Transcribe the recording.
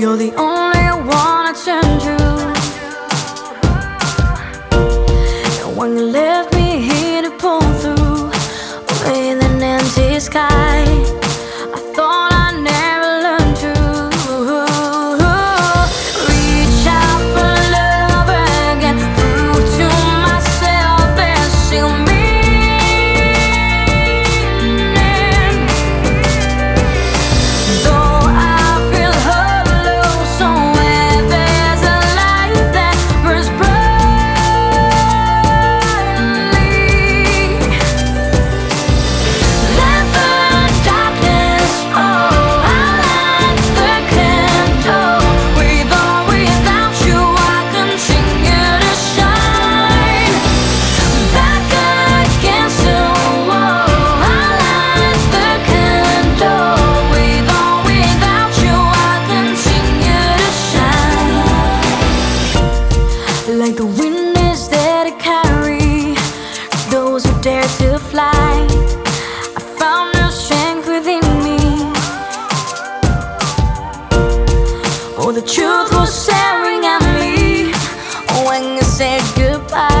You're the only one I turn to. And when you left me here to pull through, away in an empty sky. dare to fly. I found no strength within me. Oh, the truth was staring at me oh, when you said goodbye.